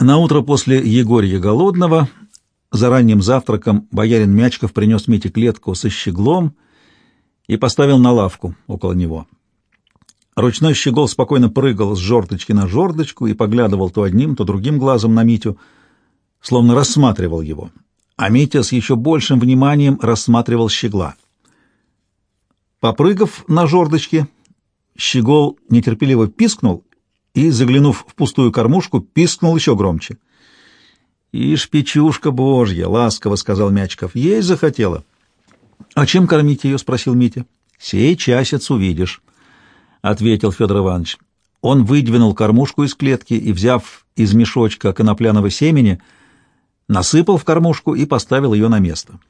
На утро после Егорья Голодного за ранним завтраком боярин Мячков принес Мите клетку со щеглом и поставил на лавку около него. Ручной щегол спокойно прыгал с жердочки на жердочку и поглядывал то одним, то другим глазом на Митю, словно рассматривал его. А Митя с еще большим вниманием рассматривал щегла. Попрыгав на жердочке, щегол нетерпеливо пискнул и, заглянув в пустую кормушку, пискнул еще громче. «Ишь, печушка божья!» — ласково сказал Мячков. «Есть захотела». «А чем кормить ее?» — спросил Митя. «Сей часец увидишь», — ответил Федор Иванович. Он выдвинул кормушку из клетки и, взяв из мешочка конопляного семени, насыпал в кормушку и поставил ее на место.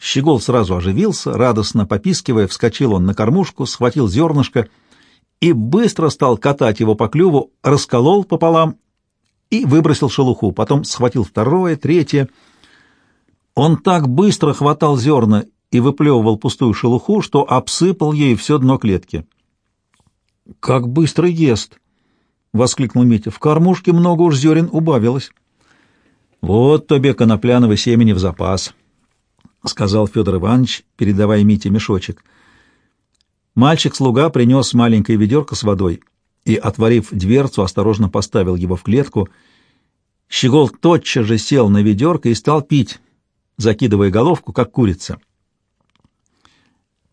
Щегол сразу оживился, радостно попискивая, вскочил он на кормушку, схватил зернышко — и быстро стал катать его по клюву, расколол пополам и выбросил шелуху, потом схватил второе, третье. Он так быстро хватал зерна и выплевывал пустую шелуху, что обсыпал ей все дно клетки. «Как быстро ест!» — воскликнул Митя. «В кормушке много уж зерен убавилось». «Вот тебе конопляного семени в запас», — сказал Федор Иванович, передавая Мите мешочек. Мальчик-слуга принес маленькое ведерко с водой и, отворив дверцу, осторожно поставил его в клетку. Щегол тотчас же сел на ведерко и стал пить, закидывая головку, как курица.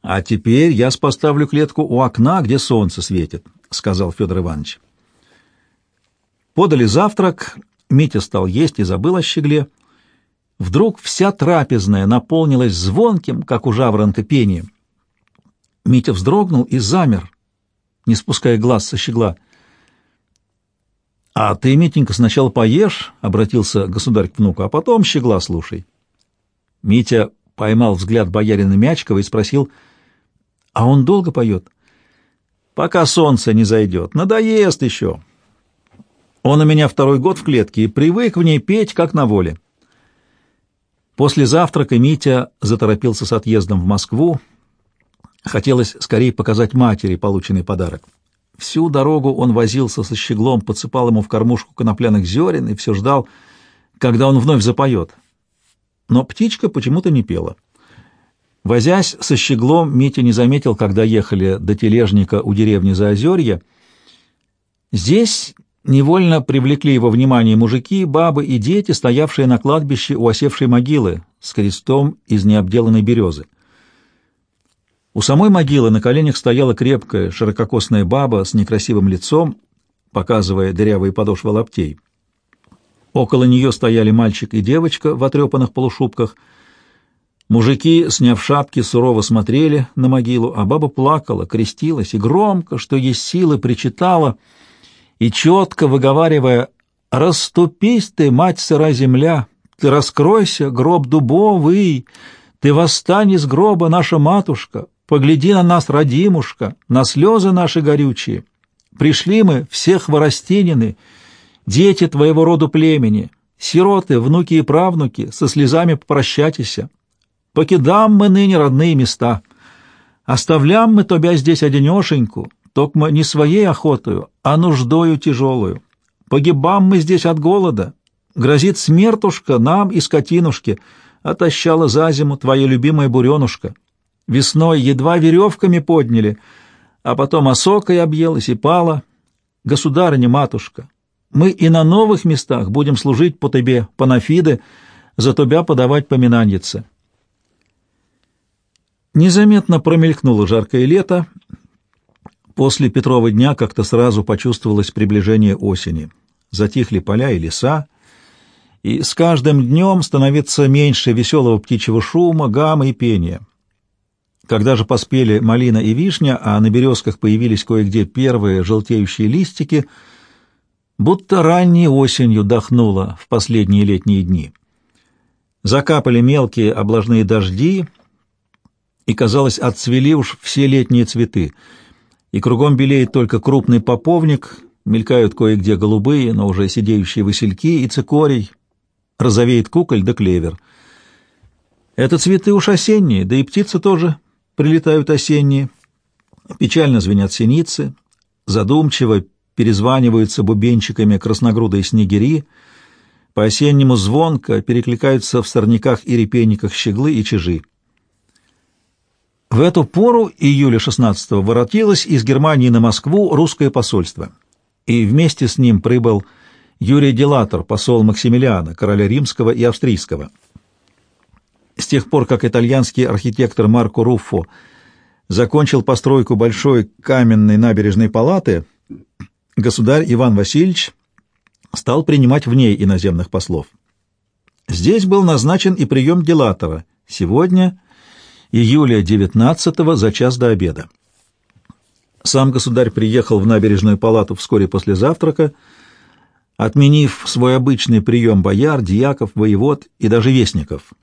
«А теперь я поставлю клетку у окна, где солнце светит», — сказал Федор Иванович. Подали завтрак, Митя стал есть и забыл о щегле. Вдруг вся трапезная наполнилась звонким, как у жаворонка, пением. Митя вздрогнул и замер, не спуская глаз со щегла. — А ты, Митенька, сначала поешь, — обратился государь к внуку, — а потом щегла слушай. Митя поймал взгляд боярина Мячкова и спросил, — А он долго поет? — Пока солнце не зайдет. Надоест еще. Он у меня второй год в клетке и привык в ней петь, как на воле. После завтрака Митя заторопился с отъездом в Москву, Хотелось скорее показать матери полученный подарок. Всю дорогу он возился со щеглом, подсыпал ему в кормушку конопляных зерен и все ждал, когда он вновь запоет. Но птичка почему-то не пела. Возясь со щеглом, Митя не заметил, когда ехали до тележника у деревни Заозерье. Здесь невольно привлекли его внимание мужики, бабы и дети, стоявшие на кладбище у осевшей могилы с крестом из необделанной березы. У самой могилы на коленях стояла крепкая, ширококосная баба с некрасивым лицом, показывая дырявые подошвы лаптей. Около нее стояли мальчик и девочка в отрепанных полушубках. Мужики, сняв шапки, сурово смотрели на могилу, а баба плакала, крестилась и громко, что есть силы, причитала и четко выговаривая «Раступись ты, мать сыра земля, ты раскройся, гроб дубовый, ты восстань из гроба, наша матушка, Погляди на нас, родимушка, на слезы наши горючие. Пришли мы, все хворостинины, дети твоего роду племени, сироты, внуки и правнуки, со слезами попрощайтеся. Покидам мы ныне родные места. Оставлям мы тебя здесь одинешеньку, токмо не своей охотою, а нуждою тяжелую. Погибам мы здесь от голода. Грозит смертушка нам и скотинушке, отощала за зиму твоя любимая буренушка. Весной едва веревками подняли, а потом осокой объелась и пала. Государыня-матушка, мы и на новых местах будем служить по тебе, панафиды, за тебя подавать поминаньице. Незаметно промелькнуло жаркое лето. После Петрова дня как-то сразу почувствовалось приближение осени. Затихли поля и леса, и с каждым днем становится меньше веселого птичьего шума, гамма и пения. Когда же поспели малина и вишня, а на березках появились кое-где первые желтеющие листики, будто ранней осенью дохнуло в последние летние дни. Закапали мелкие облажные дожди, и, казалось, отцвели уж все летние цветы, и кругом белеет только крупный поповник, мелькают кое-где голубые, но уже сидеющие васильки и цикорий, розовеет куколь да клевер. Это цветы уж осенние, да и птицы тоже прилетают осенние, печально звенят синицы, задумчиво перезваниваются бубенчиками красногрудые снегири — По-осеннему звонко перекликаются в сорняках и репейниках щеглы и чижи. В эту пору июля 16-го воротилось из Германии на Москву русское посольство, и вместе с ним прибыл Юрий Делатор, посол Максимилиана, короля римского и австрийского. С тех пор, как итальянский архитектор Марко Руффо закончил постройку большой каменной набережной палаты, государь Иван Васильевич стал принимать в ней иноземных послов. Здесь был назначен и прием Делатора. Сегодня, июля 19-го, за час до обеда. Сам государь приехал в набережную палату вскоре после завтрака, отменив свой обычный прием бояр, дьяков, воевод и даже вестников.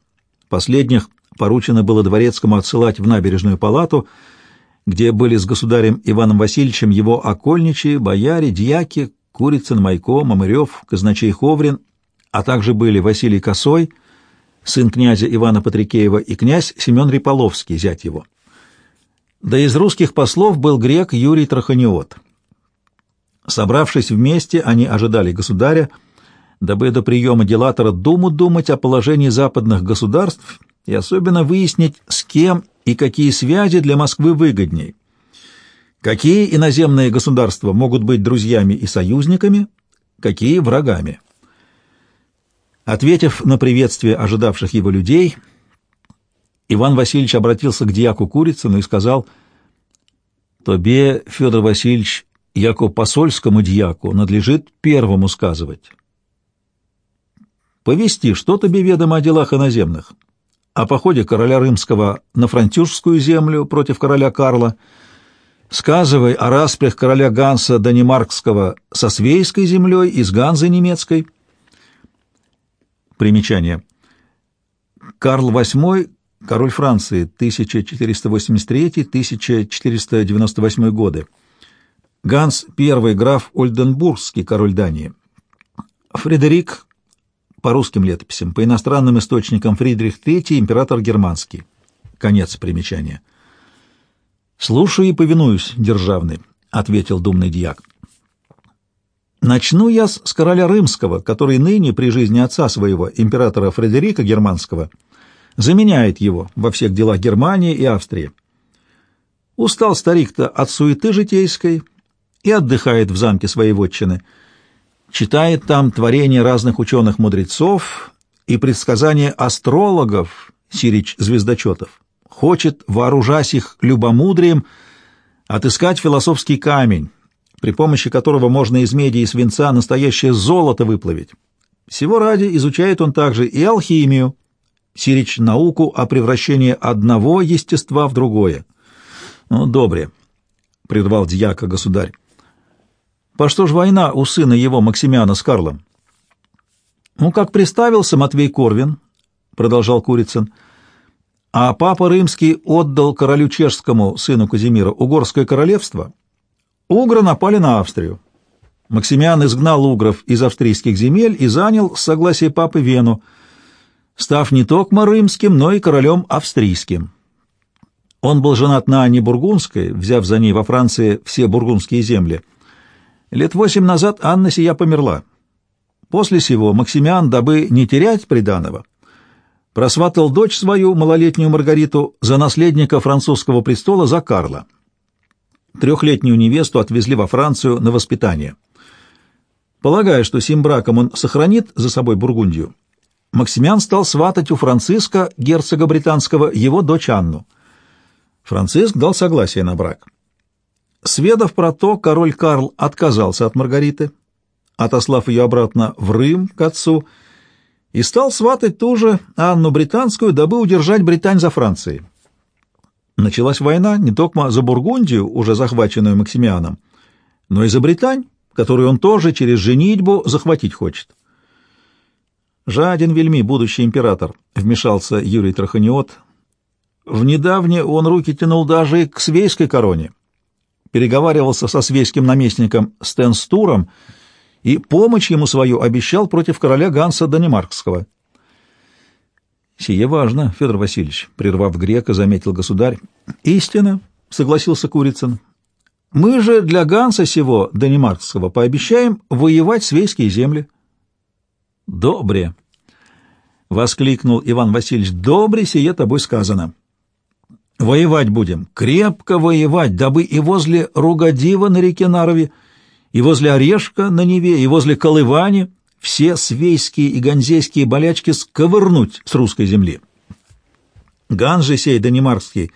Последних поручено было дворецкому отсылать в набережную палату, где были с государем Иваном Васильевичем его окольничьи, бояре, дьяки, Курицын, Майко, Мамырев, казначей Ховрин, а также были Василий Косой, сын князя Ивана Патрикеева, и князь Семен Риполовский, зять его. Да из русских послов был грек Юрий Траханиот. Собравшись вместе, они ожидали государя, дабы до приема делатора думу думать о положении западных государств и особенно выяснить, с кем и какие связи для Москвы выгодней. Какие иноземные государства могут быть друзьями и союзниками, какие врагами. Ответив на приветствие ожидавших его людей, Иван Васильевич обратился к дьяку Курицыну и сказал, «Тобе, Федор Васильевич, яко посольскому дьяку, надлежит первому сказывать. Повести, что тебе ведомо о делах иноземных, о походе короля Рымского на французскую землю против короля Карла, сказывай о распрях короля Ганса Данемаркского со Свейской землей и с Ганзой немецкой». Примечание. Карл VIII король Франции, 1483-1498 годы. Ганс I, граф Ольденбургский, король Дании. Фредерик, по русским летописям, по иностранным источникам Фридрих III, император германский. Конец примечания. «Слушаю и повинуюсь, державный», — ответил думный дьяк. «Начну я с короля Римского, который ныне при жизни отца своего, императора Фредерика Германского, — заменяет его во всех делах Германии и Австрии. Устал старик-то от суеты житейской и отдыхает в замке своей вотчины. Читает там творения разных ученых-мудрецов и предсказания астрологов, сирич звездочетов. Хочет, вооружась их любомудрием, отыскать философский камень, при помощи которого можно из меди и свинца настоящее золото выплавить. Всего ради изучает он также и алхимию, Сирич науку о превращении одного естества в другое. Ну, добре, — прервал дьяка государь. По что ж война у сына его Максимиана с Карлом? Ну, как приставился Матвей Корвин, — продолжал Курицын, — а папа римский отдал королю чешскому, сыну Казимира, угорское королевство, угры напали на Австрию. Максимиан изгнал угров из австрийских земель и занял, с согласия папы, Вену, — став не только римским, но и королем австрийским. Он был женат на Анне Бургундской, взяв за ней во Франции все бургундские земли. Лет восемь назад Анна сия померла. После сего Максимиан, дабы не терять приданого, просватал дочь свою, малолетнюю Маргариту, за наследника французского престола за Карла. Трехлетнюю невесту отвезли во Францию на воспитание. Полагая, что сим браком он сохранит за собой Бургундию, Максимиан стал сватать у Франциска, герцога британского, его дочь Анну. Франциск дал согласие на брак. Сведав про то, король Карл отказался от Маргариты, отослав ее обратно в Рим к отцу, и стал сватать ту же Анну Британскую, дабы удержать Британь за Францией. Началась война не только за Бургундию, уже захваченную Максимианом, но и за Британь, которую он тоже через женитьбу захватить хочет. «Жаден вельми, будущий император», — вмешался Юрий Траханиот. «В недавнее он руки тянул даже и к свейской короне. Переговаривался со свейским наместником Стенстуром и помощь ему свою обещал против короля Ганса Данемаркского». «Сие важно, Федор Васильевич», — прервав грека, заметил государь. «Истина», — согласился Курицын. «Мы же для Ганса сего Данемаркского пообещаем воевать свейские земли». Добре, — воскликнул Иван Васильевич, — добре сие тобой сказано. Воевать будем, крепко воевать, дабы и возле Ругодива на реке Нарове, и возле Орешка на Неве, и возле Колывани все свейские и ганзейские болячки сковырнуть с русской земли. Ган же сей Данимарский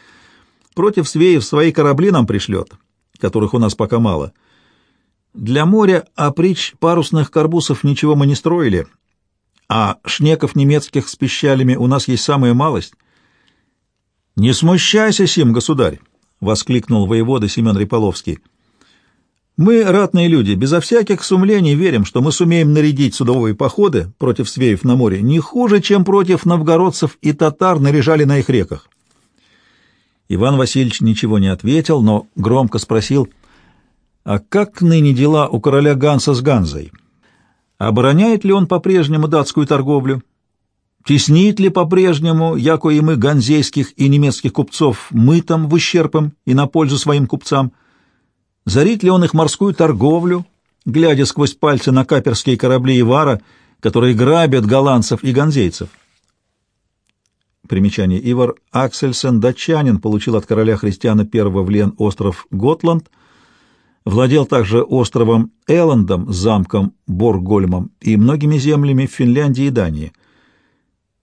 против свеев свои корабли нам пришлет, которых у нас пока мало. Для моря опричь парусных карбусов ничего мы не строили, а шнеков немецких с пищалями у нас есть самая малость. «Не смущайся, Сим, государь!» — воскликнул воевода Семен Риполовский. «Мы, ратные люди, безо всяких сумлений верим, что мы сумеем нарядить судовые походы против свеев на море не хуже, чем против новгородцев и татар наряжали на их реках». Иван Васильевич ничего не ответил, но громко спросил, «А как ныне дела у короля Ганса с Ганзой?» Обороняет ли он по-прежнему датскую торговлю? Теснит ли по-прежнему, яко и мы, ганзейских и немецких купцов, мытом в ущербом и на пользу своим купцам? Зарит ли он их морскую торговлю, глядя сквозь пальцы на каперские корабли Ивара, которые грабят голландцев и ганзейцев? Примечание. Ивар Аксельсен, датчанин, получил от короля христиана первого в Лен остров Готланд — Владел также островом Элландом, замком Боргольмом и многими землями в Финляндии и Дании.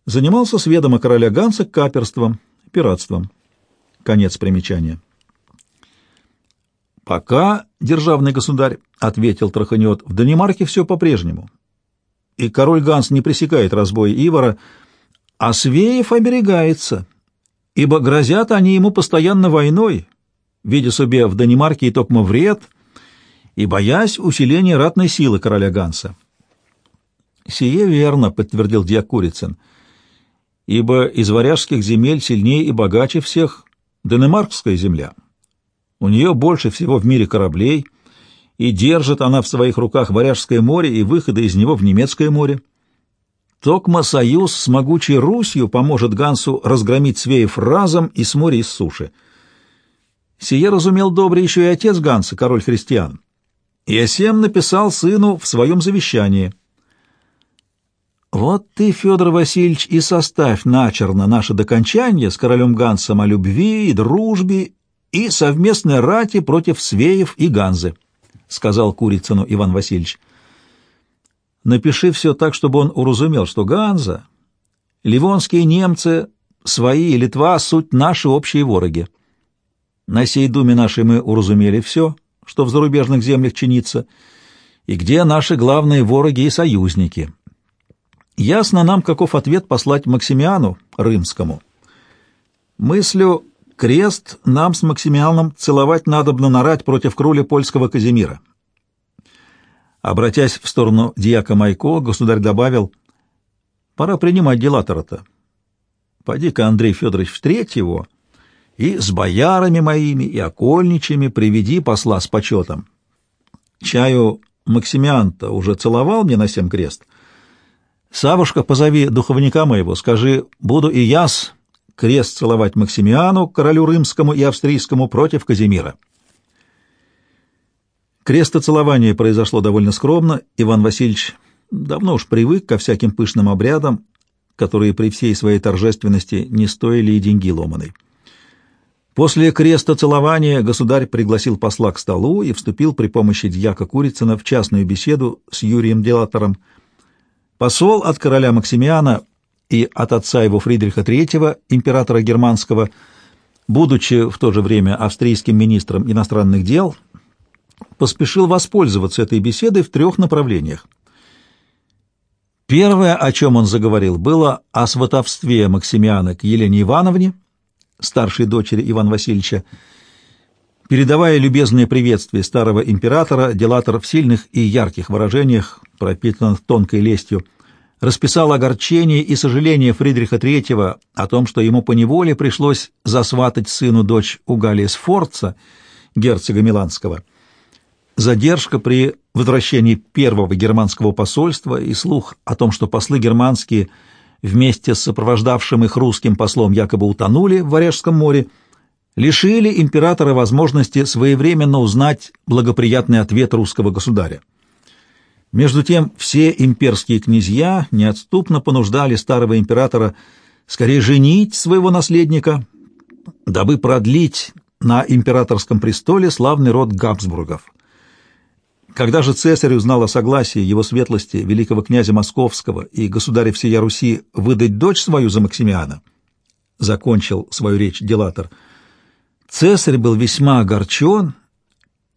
Занимался с ведома короля Ганса каперством, пиратством. Конец примечания. «Пока, державный государь, — ответил Траханет, — в Данемарке все по-прежнему. И король Ганс не пресекает разбоя Ивара, а Свеев оберегается, ибо грозят они ему постоянно войной, видя себе в Данемарке и токмо вред — и боясь усиления ратной силы короля Ганса. «Сие верно», — подтвердил дьяк Курицын, — «ибо из варяжских земель сильнее и богаче всех Денемаркская земля. У нее больше всего в мире кораблей, и держит она в своих руках Варяжское море и выходы из него в Немецкое море. Токма союз с могучей Русью поможет Гансу разгромить Свеев разом и с моря и с суши. Сие разумел добрый еще и отец Ганса, король христиан, и Осем написал сыну в своем завещании. «Вот ты, Федор Васильевич, и составь начерно наше докончание с королем Гансом о любви и дружбе и совместной рати против Свеев и Ганзы», — сказал Курицыну Иван Васильевич. «Напиши все так, чтобы он уразумел, что Ганза, ливонские немцы, свои и Литва — суть наши общие вороги. На сей думе нашей мы уразумели все» что в зарубежных землях чинится, и где наши главные вороги и союзники. Ясно нам, каков ответ послать Максимиану Рымскому. Мыслю крест нам с Максимианом целовать надобно нарать против кроля польского Казимира. Обратясь в сторону дьяка Майко, государь добавил, «Пора принимать дела Тарата. Поди-ка, Андрей Федорович, встреть его» и с боярами моими и окольничами приведи посла с почетом. Чаю Максимианта уже целовал мне на семь крест. Савушка, позови духовника моего, скажи, буду и яс крест целовать Максимиану, королю римскому и австрийскому, против Казимира. Крестоцелование произошло довольно скромно. Иван Васильевич давно уж привык ко всяким пышным обрядам, которые при всей своей торжественности не стоили и деньги ломаной. После креста целования государь пригласил посла к столу и вступил при помощи дьяка Курицына в частную беседу с Юрием Делатором. Посол от короля Максимиана и от отца его Фридриха III, императора германского, будучи в то же время австрийским министром иностранных дел, поспешил воспользоваться этой беседой в трех направлениях. Первое, о чем он заговорил, было о сватовстве Максимиана к Елене Ивановне, старшей дочери Ивана Васильевича. Передавая любезное приветствие старого императора, Делатор в сильных и ярких выражениях, пропитанных тонкой лестью, расписал огорчение и сожаление Фридриха III о том, что ему поневоле пришлось засватать сыну дочь у Галия Сфорца, герцога Миланского. Задержка при возвращении первого германского посольства и слух о том, что послы германские – вместе с сопровождавшим их русским послом якобы утонули в Варяжском море, лишили императора возможности своевременно узнать благоприятный ответ русского государя. Между тем все имперские князья неотступно понуждали старого императора скорее женить своего наследника, дабы продлить на императорском престоле славный род Габсбургов. Когда же цесарь узнал о согласии его светлости, великого князя Московского и государя всея Руси выдать дочь свою за Максимиана, закончил свою речь Делатор, цесарь был весьма огорчен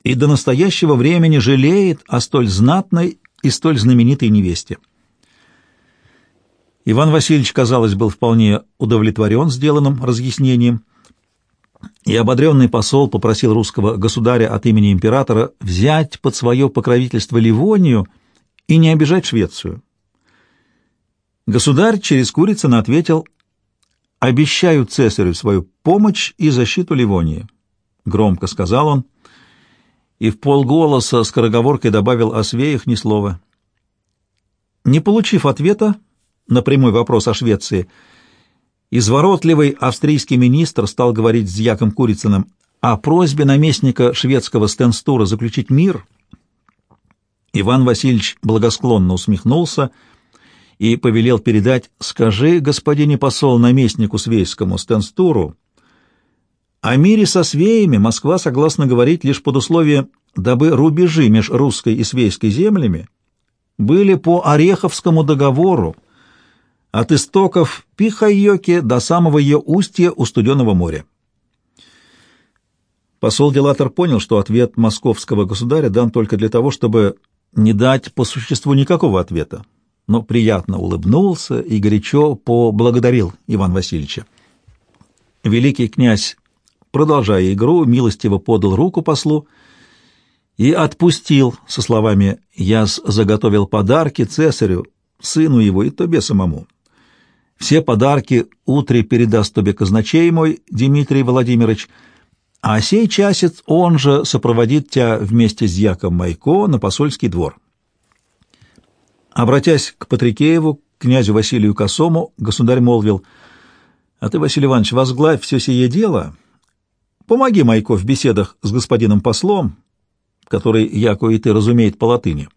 и до настоящего времени жалеет о столь знатной и столь знаменитой невесте. Иван Васильевич, казалось, был вполне удовлетворен сделанным разъяснением, и ободренный посол попросил русского государя от имени императора взять под свое покровительство Ливонию и не обижать Швецию. Государь через Курицына ответил «Обещаю цесарю свою помощь и защиту Ливонии», — громко сказал он, — и в полголоса скороговоркой добавил о свеях ни слова. Не получив ответа на прямой вопрос о Швеции, изворотливый австрийский министр стал говорить с Яком Курицыным о просьбе наместника шведского Стенстура заключить мир. Иван Васильевич благосклонно усмехнулся и повелел передать «Скажи, господине посол, наместнику свейскому Стенстуру, о мире со свеями Москва согласна говорить лишь под условием, дабы рубежи меж русской и свейской землями были по Ореховскому договору от истоков Пихайоки до самого ее устья у Студенного моря. Посол Делатор понял, что ответ московского государя дан только для того, чтобы не дать по существу никакого ответа, но приятно улыбнулся и горячо поблагодарил Ивана Васильевича. Великий князь продолжая игру, милостиво подал руку послу и отпустил со словами «Я заготовил подарки цесарю, сыну его и тебе самому. Все подарки утре передаст тебе казначей мой, Дмитрий Владимирович, а сей часец он же сопроводит тебя вместе с Яком Майко на посольский двор». Обратясь к Патрикееву, князю Василию Косому, государь молвил, «А ты, Василий Иванович, возглавь все сие дело» Помоги Майко в беседах с господином послом, который, яко и ты, разумеет по латыни.